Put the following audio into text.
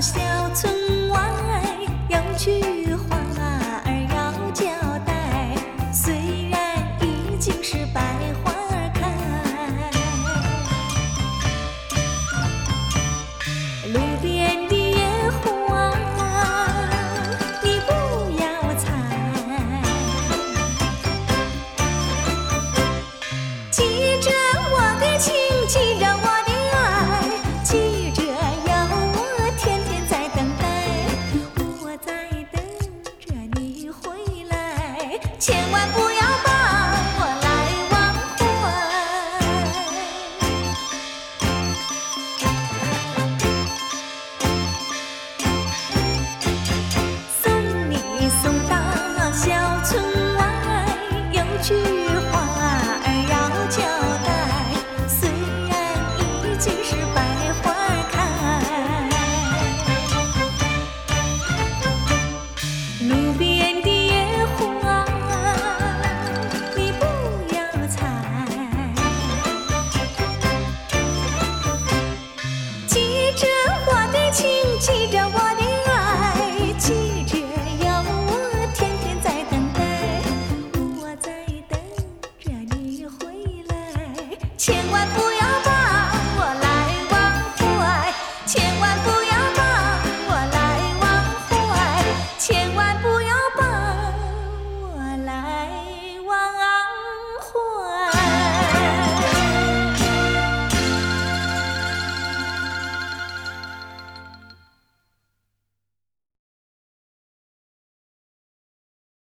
小村外有句话儿要交代虽然已经是百花开路边的野花。你不要采记着我的情千万不要把我来忘怀送你送到小村外有句话儿要交代虽然已经是千万不要